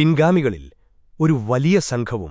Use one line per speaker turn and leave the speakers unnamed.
പിൻഗാമികളിൽ ഒരു വലിയ സംഘവും